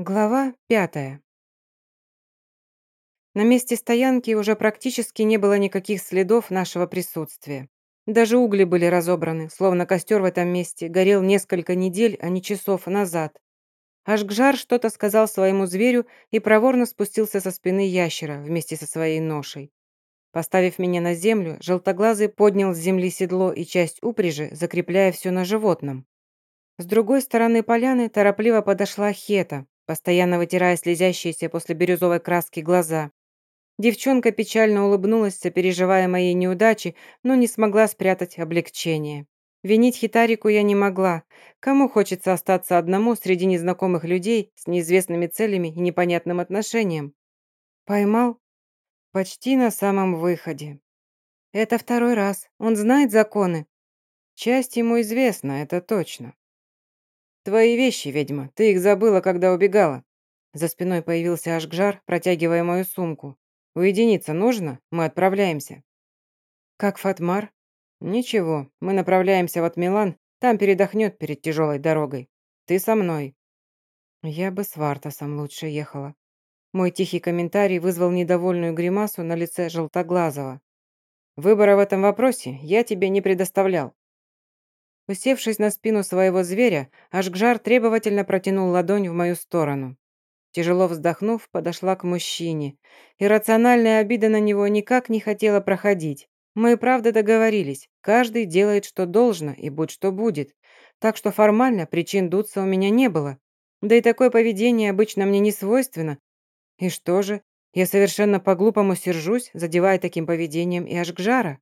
Глава пятая. На месте стоянки уже практически не было никаких следов нашего присутствия. Даже угли были разобраны, словно костер в этом месте горел несколько недель, а не часов назад. Ашгжар что-то сказал своему зверю и проворно спустился со спины ящера вместе со своей ношей. Поставив меня на землю, желтоглазый поднял с земли седло и часть упряжи, закрепляя все на животном. С другой стороны поляны торопливо подошла Хета, постоянно вытирая слезящиеся после бирюзовой краски глаза. Девчонка печально улыбнулась, сопереживая моей неудачи, но не смогла спрятать облегчение. Винить Хитарику я не могла. Кому хочется остаться одному среди незнакомых людей с неизвестными целями и непонятным отношением? Поймал? Почти на самом выходе. Это второй раз. Он знает законы. Часть ему известна, это точно. «Твои вещи, ведьма, ты их забыла, когда убегала». За спиной появился Ашгжар, протягивая мою сумку. «Уединиться нужно? Мы отправляемся». «Как Фатмар?» «Ничего, мы направляемся в Атмилан, там передохнет перед тяжелой дорогой. Ты со мной». Я бы с Вартасом лучше ехала. Мой тихий комментарий вызвал недовольную гримасу на лице Желтоглазого. «Выбора в этом вопросе я тебе не предоставлял. Усевшись на спину своего зверя, Ашгжар требовательно протянул ладонь в мою сторону. Тяжело вздохнув, подошла к мужчине. Иррациональная обида на него никак не хотела проходить. Мы и правда договорились. Каждый делает, что должно, и будь что будет. Так что формально причин дуться у меня не было. Да и такое поведение обычно мне не свойственно. И что же? Я совершенно по-глупому сержусь, задевая таким поведением и Ашгжара.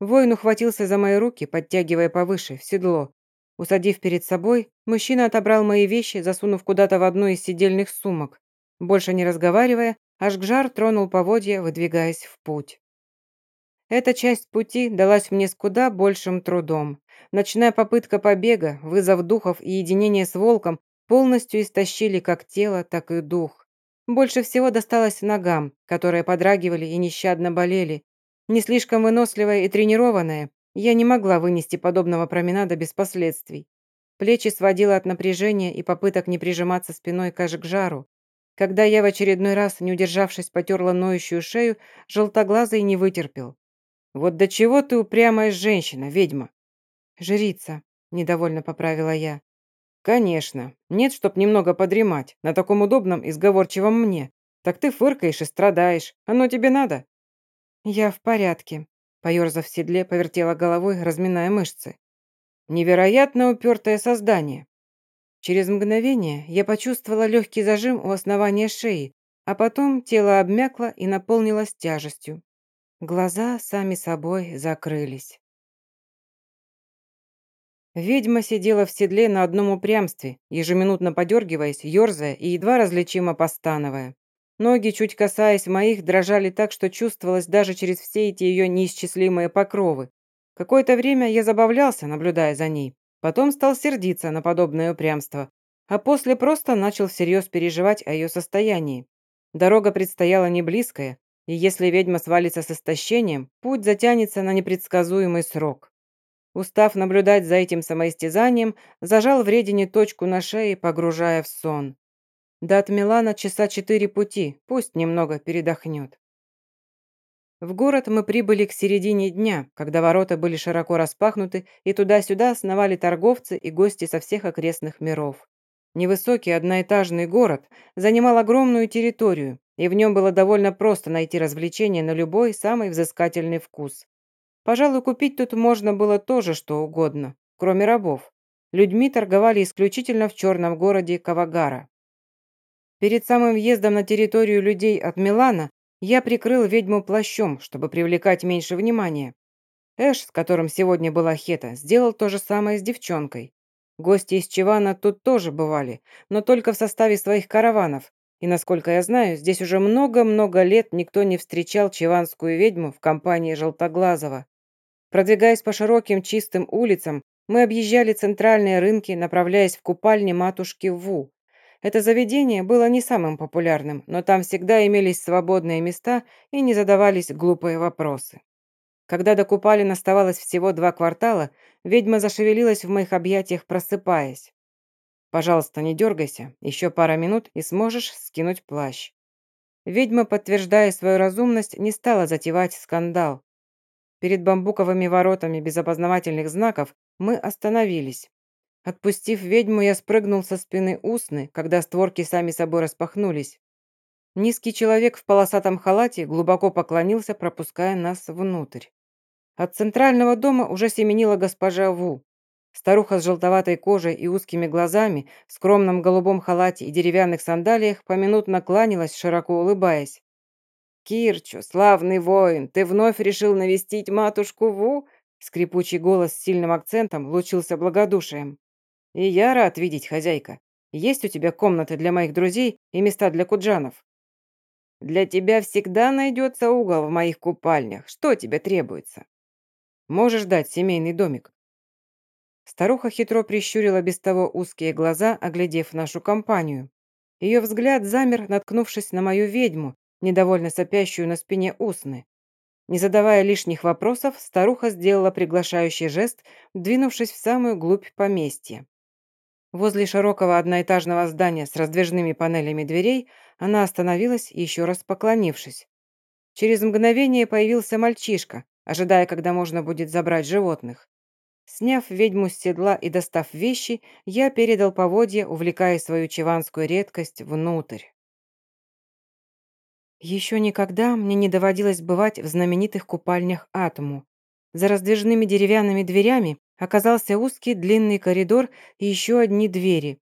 Воин ухватился за мои руки, подтягивая повыше, в седло. Усадив перед собой, мужчина отобрал мои вещи, засунув куда-то в одну из сидельных сумок. Больше не разговаривая, Ашгжар тронул поводья, выдвигаясь в путь. Эта часть пути далась мне с куда большим трудом. Ночная попытка побега, вызов духов и единение с волком полностью истощили как тело, так и дух. Больше всего досталось ногам, которые подрагивали и нещадно болели, не слишком выносливая и тренированная, я не могла вынести подобного променада без последствий. Плечи сводило от напряжения и попыток не прижиматься спиной к жару. Когда я в очередной раз, не удержавшись, потерла ноющую шею, желтоглазый не вытерпел. «Вот до чего ты упрямая женщина, ведьма?» «Жрица», — недовольно поправила я. «Конечно. Нет, чтоб немного подремать, на таком удобном и сговорчивом мне. Так ты фыркаешь и страдаешь. Оно тебе надо?» «Я в порядке», — поёрзав в седле, повертела головой, разминая мышцы. «Невероятно упертое создание». Через мгновение я почувствовала легкий зажим у основания шеи, а потом тело обмякло и наполнилось тяжестью. Глаза сами собой закрылись. Ведьма сидела в седле на одном упрямстве, ежеминутно подергиваясь, ерзая и едва различимо постановая. Ноги, чуть касаясь моих, дрожали так, что чувствовалось даже через все эти ее неисчислимые покровы. Какое-то время я забавлялся, наблюдая за ней. Потом стал сердиться на подобное упрямство. А после просто начал всерьез переживать о ее состоянии. Дорога предстояла не близкая, и если ведьма свалится с истощением, путь затянется на непредсказуемый срок. Устав наблюдать за этим самоистязанием, зажал в редине точку на шее, погружая в сон. До от Милана часа четыре пути, пусть немного передохнет. В город мы прибыли к середине дня, когда ворота были широко распахнуты, и туда-сюда сновали торговцы и гости со всех окрестных миров. Невысокий одноэтажный город занимал огромную территорию, и в нем было довольно просто найти развлечения на любой самый взыскательный вкус. Пожалуй, купить тут можно было тоже что угодно, кроме рабов. Людьми торговали исключительно в черном городе Кавагара. Перед самым въездом на территорию людей от Милана я прикрыл ведьму плащом, чтобы привлекать меньше внимания. Эш, с которым сегодня была Хета, сделал то же самое с девчонкой. Гости из Чивана тут тоже бывали, но только в составе своих караванов. И, насколько я знаю, здесь уже много-много лет никто не встречал чиванскую ведьму в компании Желтоглазого. Продвигаясь по широким чистым улицам, мы объезжали центральные рынки, направляясь в купальни матушки Ву, это заведение было не самым популярным, но там всегда имелись свободные места и не задавались глупые вопросы. Когда до Купалин оставалось всего два квартала, ведьма зашевелилась в моих объятиях, просыпаясь. Пожалуйста, не дергайся. Еще пара минут и сможешь скинуть плащ». Ведьма, подтверждая свою разумность, не стала затевать скандал. Перед бамбуковыми воротами без опознавательных знаков мы остановились. Отпустив ведьму, я спрыгнул со спины Усны, когда створки сами собой распахнулись. Низкий человек в полосатом халате глубоко поклонился, пропуская нас внутрь. От центрального дома уже семенила госпожа Ву. Старуха с желтоватой кожей и узкими глазами, в скромном голубом халате и деревянных сандалиях поминутно кланялась, широко улыбаясь. «Кирчу, славный воин, ты вновь решил навестить матушку Ву?» Скрипучий голос с сильным акцентом лучился благодушием. «И я рад видеть, хозяйка. Есть у тебя комнаты для моих друзей и места для куджанов?» «Для тебя всегда найдется угол в моих купальнях. Что тебе требуется?» «Можешь дать семейный домик?» Старуха хитро прищурила без того узкие глаза, оглядев нашу компанию. Ее взгляд замер, наткнувшись на мою ведьму, недовольно сопящую на спине усны. Не задавая лишних вопросов, старуха сделала приглашающий жест, двинувшись в самую глубь поместья. Возле широкого одноэтажного здания с раздвижными панелями дверей она остановилась, еще раз поклонившись. Через мгновение появился мальчишка, ожидая, когда можно будет забрать животных. Сняв ведьму с седла и достав вещи, я передал поводья, увлекая свою чеванскую редкость внутрь. Еще никогда мне не доводилось бывать в знаменитых купальнях Атому. За раздвижными деревянными дверями оказался узкий длинный коридор и еще одни двери.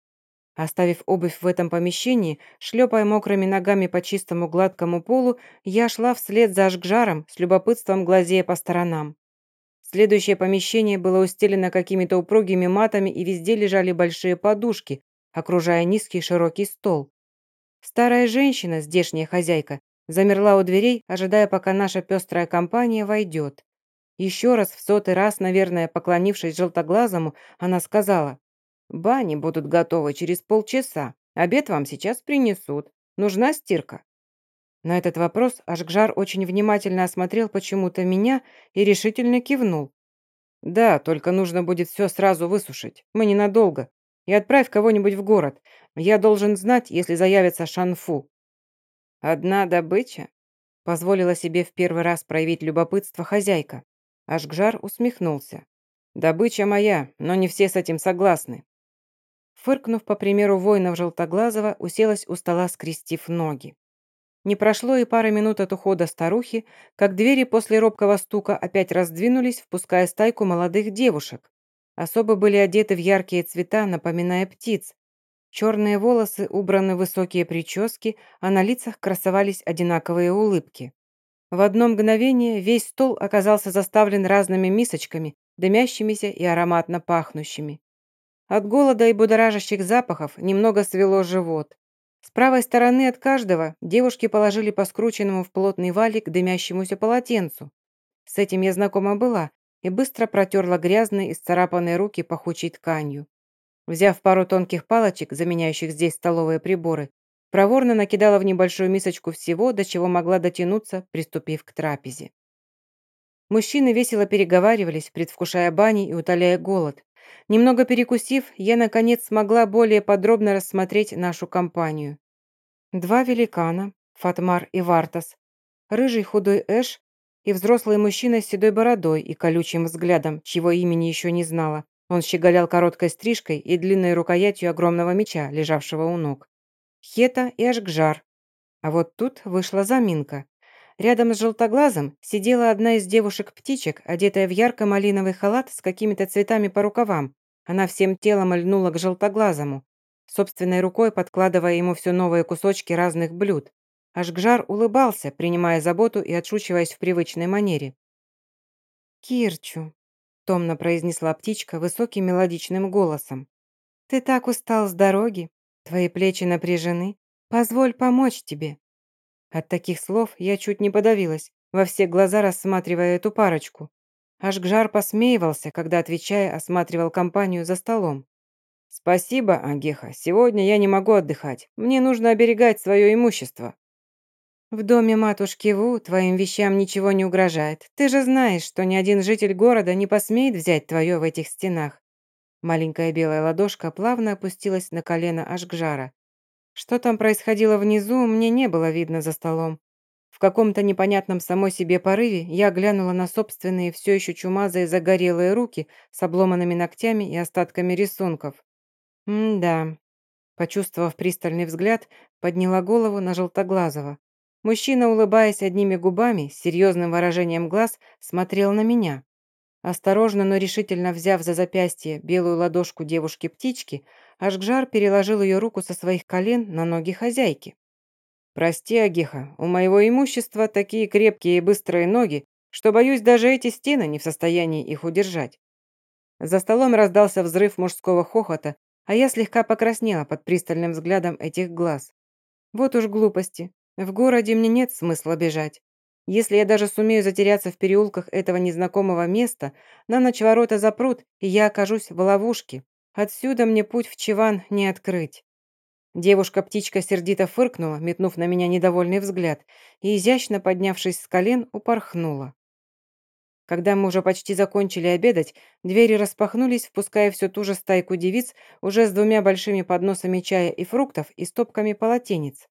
Оставив обувь в этом помещении, шлепая мокрыми ногами по чистому гладкому полу, я шла вслед за Ашгжаром, с любопытством глазея по сторонам. Следующее помещение было устелено какими-то упругими матами и везде лежали большие подушки, окружая низкий широкий стол. Старая женщина, здешняя хозяйка, замерла у дверей, ожидая, пока наша пестрая компания войдет. Еще раз, в сотый раз, наверное, поклонившись желтоглазому, она сказала, «Бани будут готовы через полчаса. Обед вам сейчас принесут. Нужна стирка?» На этот вопрос Ашгжар очень внимательно осмотрел почему-то меня и решительно кивнул. «Да, только нужно будет все сразу высушить. Мы ненадолго. И отправь кого-нибудь в город. Я должен знать, если заявится Шанфу». «Одна добыча?» Позволила себе в первый раз проявить любопытство хозяйка. Ашгжар усмехнулся. «Добыча моя, но не все с этим согласны». Фыркнув по примеру воинов Желтоглазого, уселась у стола, скрестив ноги. Не прошло и пары минут от ухода старухи, как двери после робкого стука опять раздвинулись, впуская стайку молодых девушек. Особо были одеты в яркие цвета, напоминая птиц. Черные волосы убраны в высокие прически, а на лицах красовались одинаковые улыбки. В одно мгновение весь стол оказался заставлен разными мисочками, дымящимися и ароматно пахнущими. От голода и будоражащих запахов немного свело живот. С правой стороны от каждого девушки положили по скрученному в плотный валик дымящемуся полотенцу. С этим я знакома была и быстро протерла грязные и сцарапанные руки пахучей тканью. Взяв пару тонких палочек, заменяющих здесь столовые приборы, проворно накидала в небольшую мисочку всего, до чего могла дотянуться, приступив к трапезе. Мужчины весело переговаривались, предвкушая бани и утоляя голод. Немного перекусив, я, наконец, смогла более подробно рассмотреть нашу компанию. Два великана, Фатмар и Вартас, рыжий худой Эш и взрослый мужчина с седой бородой и колючим взглядом, чьего имени еще не знала. Он щеголял короткой стрижкой и длинной рукоятью огромного меча, лежавшего у ног. Хета и Ашгжар. А вот тут вышла заминка. Рядом с желтоглазом сидела одна из девушек-птичек, одетая в ярко-малиновый халат с какими-то цветами по рукавам. Она всем телом льнула к желтоглазому, собственной рукой подкладывая ему все новые кусочки разных блюд. Ашгжар улыбался, принимая заботу и отшучиваясь в привычной манере. «Кирчу», — томно произнесла птичка высоким мелодичным голосом. «Ты так устал с дороги, твои плечи напряжены. Позволь помочь тебе». От таких слов я чуть не подавилась, во все глаза рассматривая эту парочку. Аж Гжар посмеивался, когда, отвечая, осматривал компанию за столом. «Спасибо, Агеха, сегодня я не могу отдыхать. Мне нужно оберегать свое имущество». «В доме матушки Ву твоим вещам ничего не угрожает. Ты же знаешь, что ни один житель города не посмеет взять твое в этих стенах. Маленькая белая ладошка плавно опустилась на колено Ашгжара. Что там происходило внизу, мне не было видно за столом. В каком-то непонятном самой себе порыве я глянула на собственные все еще чумазые загорелые руки с обломанными ногтями и остатками рисунков. М-да. Почувствовав пристальный взгляд, подняла голову на Желтоглазого. Мужчина, улыбаясь одними губами, с серьезным выражением глаз, смотрел на меня. Осторожно, но решительно взяв за запястье белую ладошку девушки-птички, Ашгжар переложил ее руку со своих колен на ноги хозяйки. «Прости, Агиха, у моего имущества такие крепкие и быстрые ноги, что, боюсь, даже эти стены не в состоянии их удержать». За столом раздался взрыв мужского хохота, а я слегка покраснела под пристальным взглядом этих глаз. Вот уж глупости. В городе мне нет смысла бежать. Если я даже сумею затеряться в переулках этого незнакомого места, на ночь ворота запрут, и я окажусь в ловушке. Отсюда мне путь в Чиван не открыть. Девушка-птичка сердито фыркнула, метнув на меня недовольный взгляд, и, изящно поднявшись с колен, упорхнула. Когда мы уже почти закончили обедать, двери распахнулись, впуская всю ту же стайку девиц, уже с двумя большими подносами чая и фруктов и стопками полотенец.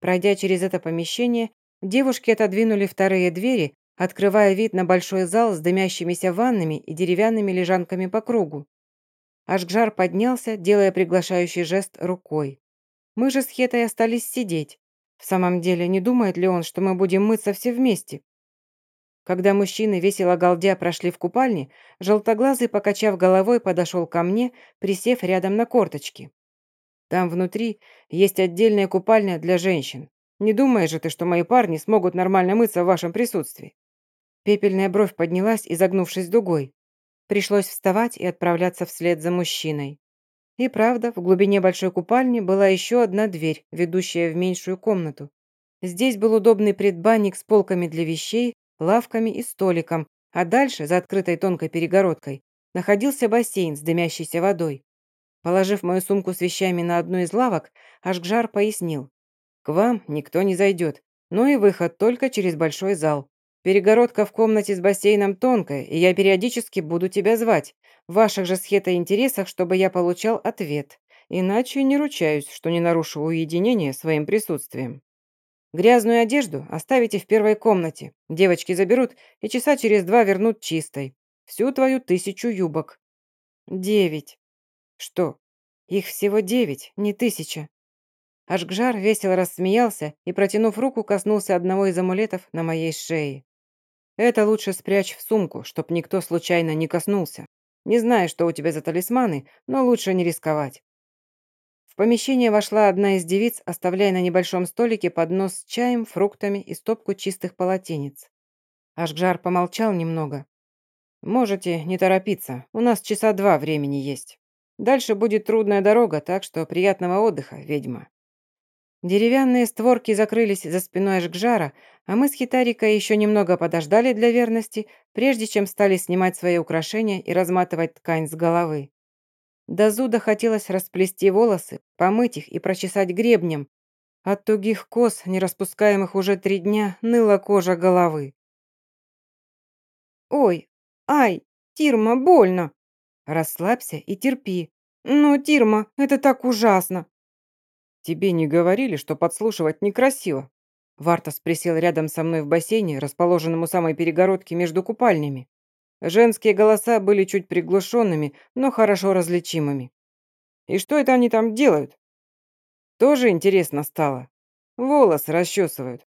Пройдя через это помещение, девушки отодвинули вторые двери, открывая вид на большой зал с дымящимися ваннами и деревянными лежанками по кругу. Ашгжар поднялся, делая приглашающий жест рукой. Мы же с Хетой остались сидеть. В самом деле, не думает ли он, что мы будем мыться все вместе? Когда мужчины, весело галдя, прошли в купальне, желтоглазый, покачав головой, подошел ко мне, присев рядом на корточки. Там внутри есть отдельная купальня для женщин. Не думаешь же ты, что мои парни смогут нормально мыться в вашем присутствии?» Пепельная бровь поднялась, изогнувшись дугой. Пришлось вставать и отправляться вслед за мужчиной. И правда, в глубине большой купальни была еще одна дверь, ведущая в меньшую комнату. Здесь был удобный предбанник с полками для вещей, лавками и столиком, а дальше, за открытой тонкой перегородкой, находился бассейн с дымящейся водой. Положив мою сумку с вещами на одну из лавок, Ашгжар пояснил. «К вам никто не зайдет, но и выход только через большой зал. Перегородка в комнате с бассейном тонкая, и я периодически буду тебя звать. В ваших же с интересах, чтобы я получал ответ. Иначе не ручаюсь, что не нарушу уединение своим присутствием. Грязную одежду оставите в первой комнате. Девочки заберут и часа через два вернут чистой. Всю твою тысячу юбок». «Девять», «Что? Их всего девять, не тысяча». Ашгжар весело рассмеялся и, протянув руку, коснулся одного из амулетов на моей шее. «Это лучше спрячь в сумку, чтоб никто случайно не коснулся. Не знаю, что у тебя за талисманы, но лучше не рисковать». В помещение вошла одна из девиц, оставляя на небольшом столике поднос с чаем, фруктами и стопку чистых полотенец. Ашгжар помолчал немного. «Можете не торопиться, у нас часа два времени есть». Дальше будет трудная дорога, так что приятного отдыха, ведьма». Деревянные створки закрылись за спиной Ашгжара, а мы с Хитарикой еще немного подождали для верности, прежде чем стали снимать свои украшения и разматывать ткань с головы. До зуда хотелось расплести волосы, помыть их и прочесать гребнем. От тугих кос, не распускаемых уже три дня, ныла кожа головы. «Ой, ай, Тирма, больно!» Расслабься и терпи. Ну, Тирма, это так ужасно. Тебе не говорили, что подслушивать некрасиво? Вартас присел рядом со мной в бассейне, расположенном у самой перегородки между купальнями. Женские голоса были чуть приглушенными, но хорошо различимыми. И что это они там делают? Тоже интересно стало. Волосы расчесывают.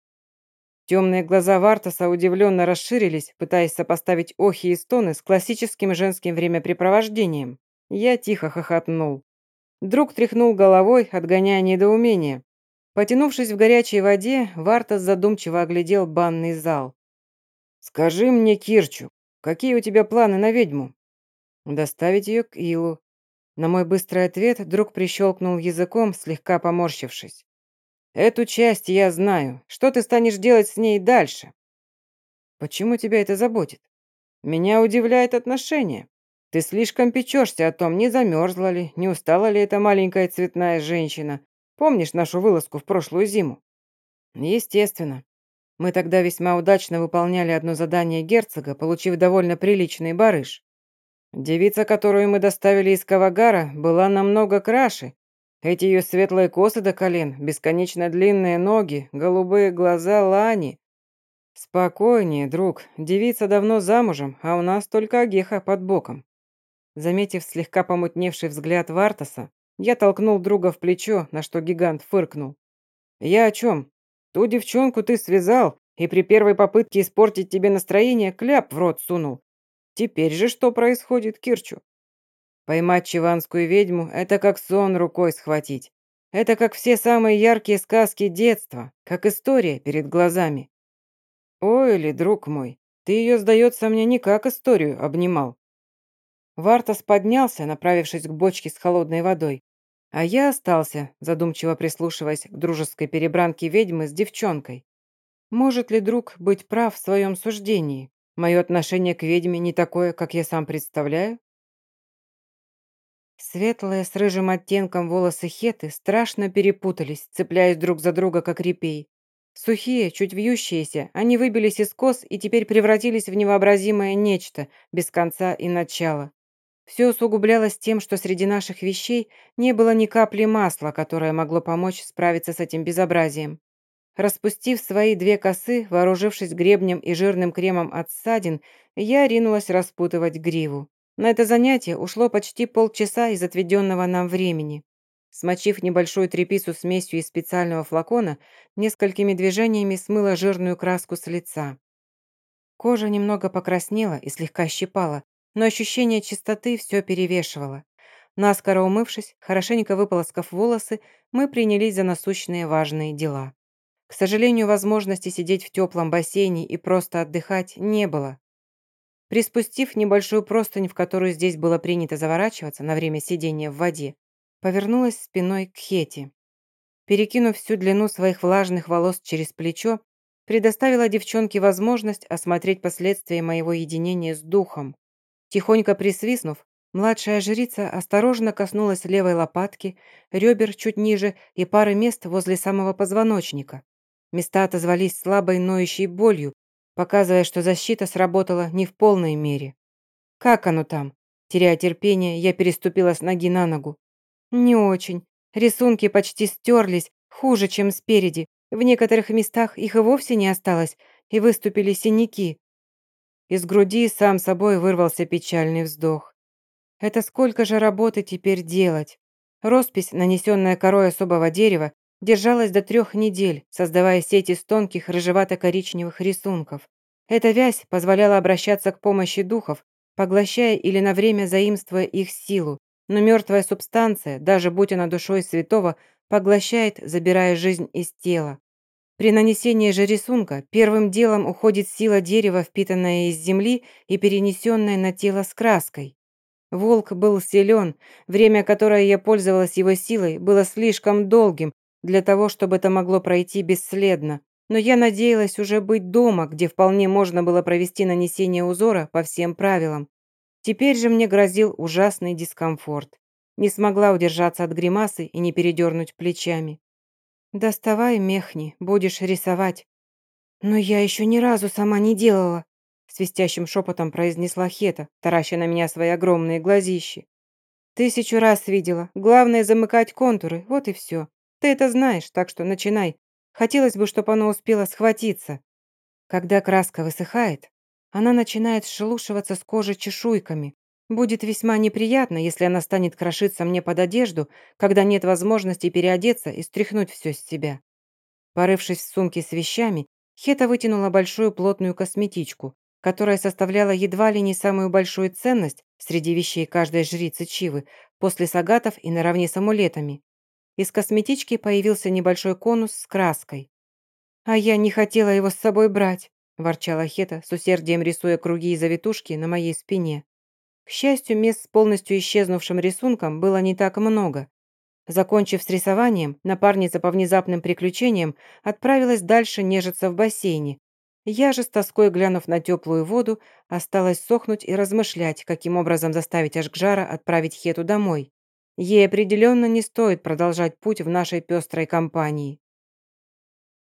Темные глаза Вартаса удивленно расширились, пытаясь сопоставить охи и стоны с классическим женским времяпрепровождением. Я тихо хохотнул. Друг тряхнул головой, отгоняя недоумение. Потянувшись в горячей воде, Вартас задумчиво оглядел банный зал. «Скажи мне, Кирчу, какие у тебя планы на ведьму?» «Доставить ее к Илу». На мой быстрый ответ друг прищелкнул языком, слегка поморщившись. Эту часть я знаю. Что ты станешь делать с ней дальше? Почему тебя это заботит? Меня удивляет отношение. Ты слишком печешься о том, не замерзла ли, не устала ли эта маленькая цветная женщина. Помнишь нашу вылазку в прошлую зиму? Естественно. Мы тогда весьма удачно выполняли одно задание герцога, получив довольно приличный барыш. Девица, которую мы доставили из Кавагара, была намного краше. Эти ее светлые косы до колен, бесконечно длинные ноги, голубые глаза Лани. Спокойнее, друг, девица давно замужем, а у нас только Агеха под боком. Заметив слегка помутневший взгляд Вартаса, я толкнул друга в плечо, на что гигант фыркнул. «Я о чем? Ту девчонку ты связал, и при первой попытке испортить тебе настроение кляп в рот сунул. Теперь же что происходит, Кирчу? Поймать чиванскую ведьму – это как сон рукой схватить. Это как все самые яркие сказки детства, как история перед глазами. Ой, ли, друг мой, ты ее, сдается мне, не как историю обнимал. Вартас поднялся, направившись к бочке с холодной водой. А я остался, задумчиво прислушиваясь к дружеской перебранке ведьмы с девчонкой. Может ли друг быть прав в своем суждении? Мое отношение к ведьме не такое, как я сам представляю? Светлые с рыжим оттенком волосы Хеты страшно перепутались, цепляясь друг за друга, как репей. Сухие, чуть вьющиеся, они выбились из кос и теперь превратились в невообразимое нечто, без конца и начала. Все усугублялось тем, что среди наших вещей не было ни капли масла, которое могло помочь справиться с этим безобразием. Распустив свои две косы, вооружившись гребнем и жирным кремом от ссадин, я ринулась распутывать гриву. На это занятие ушло почти полчаса из отведенного нам времени. Смочив небольшую тряпицу смесью из специального флакона, несколькими движениями смыла жирную краску с лица. Кожа немного покраснела и слегка щипала, но ощущение чистоты все перевешивало. Наскоро умывшись, хорошенько выполоскав волосы, мы принялись за насущные важные дела. К сожалению, возможности сидеть в теплом бассейне и просто отдыхать не было. Приспустив небольшую простынь, в которую здесь было принято заворачиваться на время сидения в воде, повернулась спиной к Хети. Перекинув всю длину своих влажных волос через плечо, предоставила девчонке возможность осмотреть последствия моего единения с духом. Тихонько присвистнув, младшая жрица осторожно коснулась левой лопатки, ребер чуть ниже и пары мест возле самого позвоночника. Места отозвались слабой ноющей болью, показывая, что защита сработала не в полной мере. «Как оно там?» Теряя терпение, я переступила с ноги на ногу. «Не очень. Рисунки почти стерлись, хуже, чем спереди. В некоторых местах их и вовсе не осталось, и выступили синяки». Из груди сам собой вырвался печальный вздох. «Это сколько же работы теперь делать?» Роспись, нанесенная корой особого дерева, держалась до трех недель, создавая сеть из тонких рыжевато-коричневых рисунков. Эта вязь позволяла обращаться к помощи духов, поглощая или на время заимствуя их силу, но мертвая субстанция, даже будь она душой святого, поглощает, забирая жизнь из тела. При нанесении же рисунка первым делом уходит сила дерева, впитанная из земли и перенесенная на тело с краской. Волк был силен, время, которое я пользовалась его силой, было слишком долгим, для того, чтобы это могло пройти бесследно. Но я надеялась уже быть дома, где вполне можно было провести нанесение узора по всем правилам. Теперь же мне грозил ужасный дискомфорт. Не смогла удержаться от гримасы и не передернуть плечами. «Доставай, мехни, будешь рисовать». «Но я еще ни разу сама не делала», свистящим шепотом произнесла Хета, тараща на меня свои огромные глазищи. «Тысячу раз видела. Главное замыкать контуры, вот и все. Ты это знаешь, так что начинай. Хотелось бы, чтобы оно успело схватиться. Когда краска высыхает, она начинает шелушиваться с кожи чешуйками. Будет весьма неприятно, если она станет крошиться мне под одежду, когда нет возможности переодеться и стряхнуть все с себя. Порывшись в сумке с вещами, Хета вытянула большую плотную косметичку, которая составляла едва ли не самую большую ценность среди вещей каждой жрицы Чивы, после сагатов и наравне с амулетами. Из косметички появился небольшой конус с краской. «А я не хотела его с собой брать», – ворчала Хета, с усердием рисуя круги и завитушки на моей спине. К счастью, мест с полностью исчезнувшим рисунком было не так много. Закончив с рисованием, напарница по внезапным приключениям отправилась дальше нежиться в бассейне. Я же, с тоской глянув на теплую воду, осталась сохнуть и размышлять, каким образом заставить Ашгжара отправить Хету домой. Ей определенно не стоит продолжать путь в нашей пестрой компании.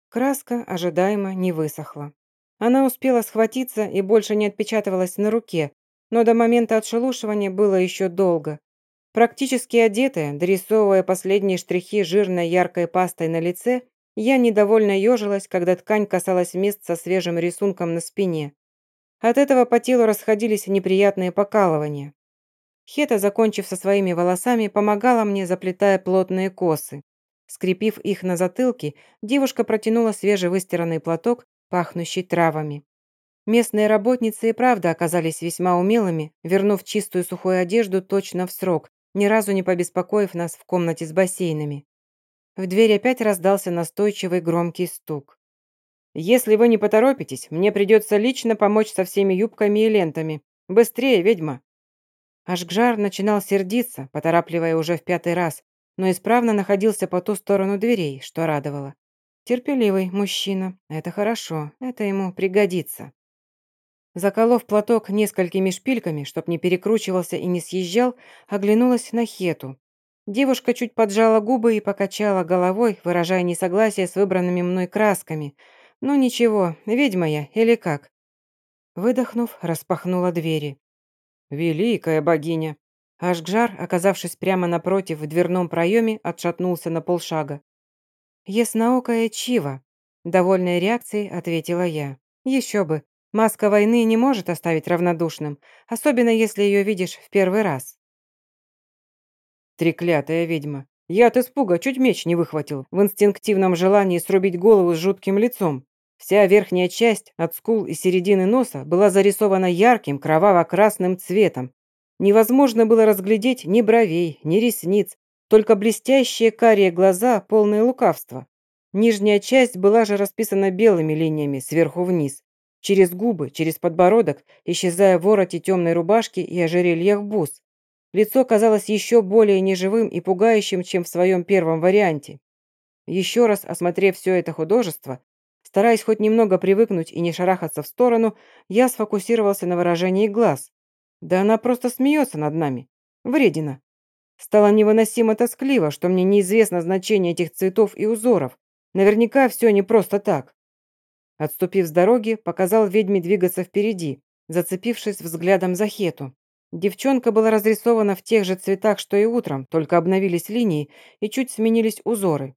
Краска ожидаемо не высохла. Она успела схватиться и больше не отпечатывалась на руке, но до момента отшелушивания было еще долго. Практически одетая, дорисовывая последние штрихи жирной яркой пастой на лице, я недовольно ежилась, когда ткань касалась мест со свежим рисунком на спине. От этого по телу расходились неприятные покалывания. Хета, закончив со своими волосами, помогала мне, заплетая плотные косы. Скрепив их на затылке, девушка протянула свежевыстиранный платок, пахнущий травами. Местные работницы и правда оказались весьма умелыми, вернув чистую сухую одежду точно в срок, ни разу не побеспокоив нас в комнате с бассейнами. В дверь опять раздался настойчивый громкий стук. «Если вы не поторопитесь, мне придется лично помочь со всеми юбками и лентами. Быстрее, ведьма!» Ашгжар начинал сердиться, поторапливая уже в пятый раз, но исправно находился по ту сторону дверей, что радовало. Терпеливый мужчина. Это хорошо, это ему пригодится. Заколов платок несколькими шпильками, чтоб не перекручивался и не съезжал, оглянулась на Хету. Девушка чуть поджала губы и покачала головой, выражая несогласие с выбранными мной красками. «Ну ничего, ведьма я или как?» Выдохнув, распахнула двери. «Великая богиня!» Ашгжар, оказавшись прямо напротив в дверном проеме, отшатнулся на полшага. «Ясноокая Чива», — довольной реакцией ответила я. «Еще бы, маска войны не может оставить равнодушным, особенно если ее видишь в первый раз». Треклятая ведьма. Я от испуга чуть меч не выхватил, в инстинктивном желании срубить голову с жутким лицом. Вся верхняя часть, от скул и середины носа, была зарисована ярким кроваво-красным цветом, Невозможно было разглядеть ни бровей, ни ресниц, только блестящие карие глаза, полные лукавства. Нижняя часть была же расписана белыми линиями сверху вниз. Через губы, через подбородок, исчезая в вороте темной рубашки и ожерельях бус. Лицо казалось еще более неживым и пугающим, чем в своем первом варианте. Еще раз осмотрев все это художество, стараясь хоть немного привыкнуть и не шарахаться в сторону, я сфокусировался на выражении глаз. Да она просто смеется над нами. Вредина. Стало невыносимо тоскливо, что мне неизвестно значение этих цветов и узоров. Наверняка все не просто так. Отступив с дороги, показал ведьме двигаться впереди, зацепившись взглядом за Хету. Девчонка была разрисована в тех же цветах, что и утром, только обновились линии и чуть сменились узоры.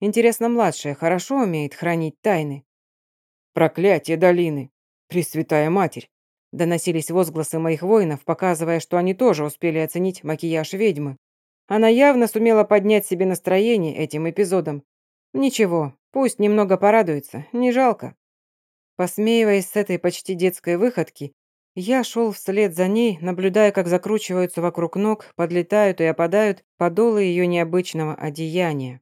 Интересно, младшая хорошо умеет хранить тайны. Проклятие долины! Пресвятая Матерь! Доносились возгласы моих воинов, показывая, что они тоже успели оценить макияж ведьмы. Она явно сумела поднять себе настроение этим эпизодом. Ничего, пусть немного порадуется, не жалко. Посмеиваясь с этой почти детской выходки, я шел вслед за ней, наблюдая, как закручиваются вокруг ног, подлетают и опадают подолы ее необычного одеяния.